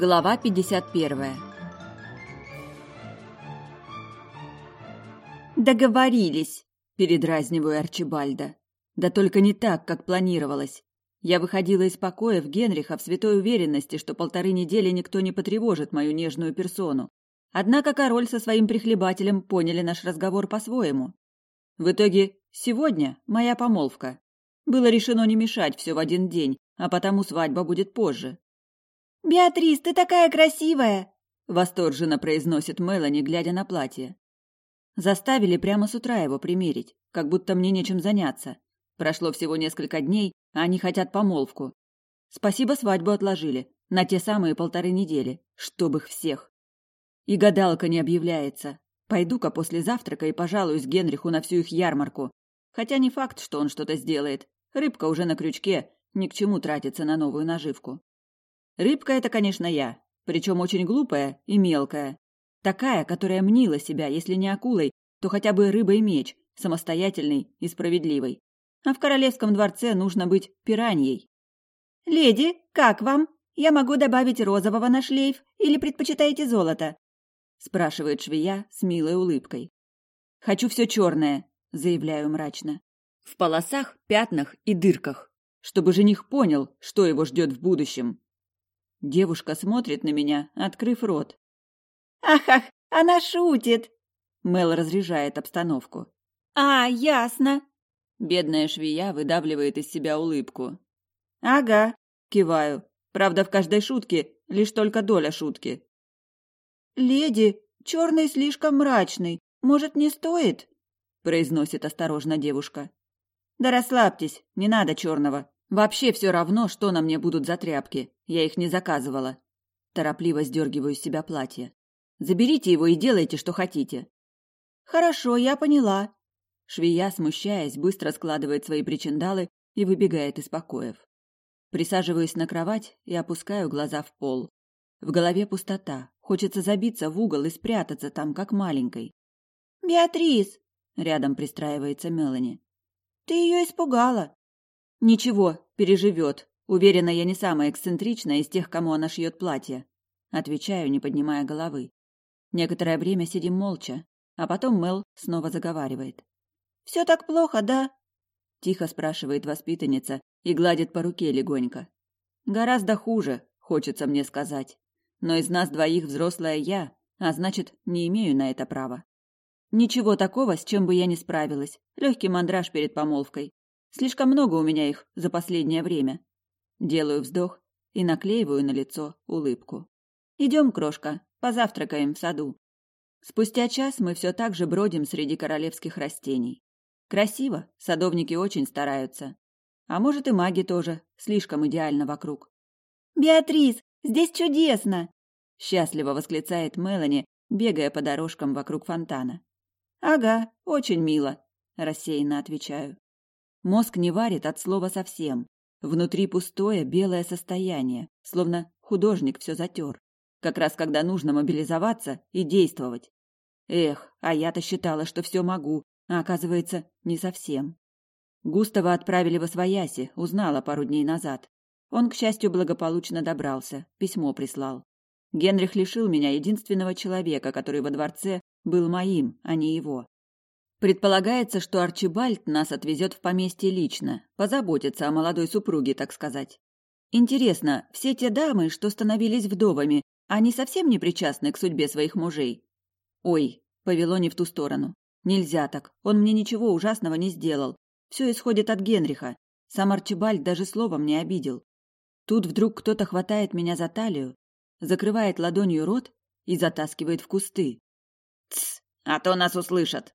Глава 51 «Договорились!» – передразниваю Арчибальда. Да только не так, как планировалось. Я выходила из покоя в Генриха в святой уверенности, что полторы недели никто не потревожит мою нежную персону. Однако король со своим прихлебателем поняли наш разговор по-своему. В итоге сегодня моя помолвка. Было решено не мешать все в один день, а потому свадьба будет позже. «Беатрис, ты такая красивая!» – восторженно произносит Мелани, глядя на платье. Заставили прямо с утра его примерить, как будто мне нечем заняться. Прошло всего несколько дней, а они хотят помолвку. Спасибо, свадьбу отложили. На те самые полторы недели. Чтоб их всех. И гадалка не объявляется. Пойду-ка после завтрака и пожалуюсь Генриху на всю их ярмарку. Хотя не факт, что он что-то сделает. Рыбка уже на крючке, ни к чему тратиться на новую наживку. Рыбка это, конечно, я, причем очень глупая и мелкая. Такая, которая мнила себя, если не акулой, то хотя бы рыбой меч, самостоятельной и справедливой. А в королевском дворце нужно быть пираньей. «Леди, как вам? Я могу добавить розового на шлейф или предпочитаете золото?» спрашивает швея с милой улыбкой. «Хочу все черное», заявляю мрачно. «В полосах, пятнах и дырках, чтобы жених понял, что его ждет в будущем. Девушка смотрит на меня, открыв рот. «Ах-ах, она шутит!» Мел разряжает обстановку. «А, ясно!» Бедная швея выдавливает из себя улыбку. «Ага», киваю. Правда, в каждой шутке лишь только доля шутки. «Леди, черный слишком мрачный. Может, не стоит?» произносит осторожно девушка. «Да расслабьтесь, не надо черного. Вообще все равно, что на мне будут за тряпки. Я их не заказывала. Торопливо сдергиваю с себя платье. Заберите его и делайте, что хотите. Хорошо, я поняла. Швея, смущаясь, быстро складывает свои причиндалы и выбегает из покоев. Присаживаюсь на кровать и опускаю глаза в пол. В голове пустота. Хочется забиться в угол и спрятаться там, как маленькой. «Беатрис!» — рядом пристраивается Мелани. «Ты ее испугала!» Ничего, переживет. Уверена, я не самая эксцентричная из тех, кому она шьет платье. Отвечаю, не поднимая головы. Некоторое время сидим молча, а потом Мел снова заговаривает. «Все так плохо, да?» Тихо спрашивает воспитанница и гладит по руке легонько. «Гораздо хуже, хочется мне сказать. Но из нас двоих взрослая я, а значит, не имею на это права. Ничего такого, с чем бы я не справилась. Легкий мандраж перед помолвкой. Слишком много у меня их за последнее время. Делаю вздох и наклеиваю на лицо улыбку. Идем, крошка, позавтракаем в саду. Спустя час мы все так же бродим среди королевских растений. Красиво, садовники очень стараются. А может и маги тоже, слишком идеально вокруг. «Беатрис, здесь чудесно!» Счастливо восклицает Мелани, бегая по дорожкам вокруг фонтана. «Ага, очень мило», – рассеянно отвечаю. Мозг не варит от слова совсем. Внутри пустое белое состояние, словно художник все затер. Как раз когда нужно мобилизоваться и действовать. Эх, а я-то считала, что все могу, а оказывается, не совсем. Густава отправили в Освояси, узнала пару дней назад. Он, к счастью, благополучно добрался, письмо прислал. Генрих лишил меня единственного человека, который во дворце был моим, а не его. Предполагается, что Арчибальд нас отвезет в поместье лично, позаботится о молодой супруге, так сказать. Интересно, все те дамы, что становились вдовами, они совсем не причастны к судьбе своих мужей? Ой, повело не в ту сторону. Нельзя так, он мне ничего ужасного не сделал. Все исходит от Генриха. Сам Арчибальд даже словом не обидел. Тут вдруг кто-то хватает меня за талию, закрывает ладонью рот и затаскивает в кусты. «Тсс, а то нас услышат!»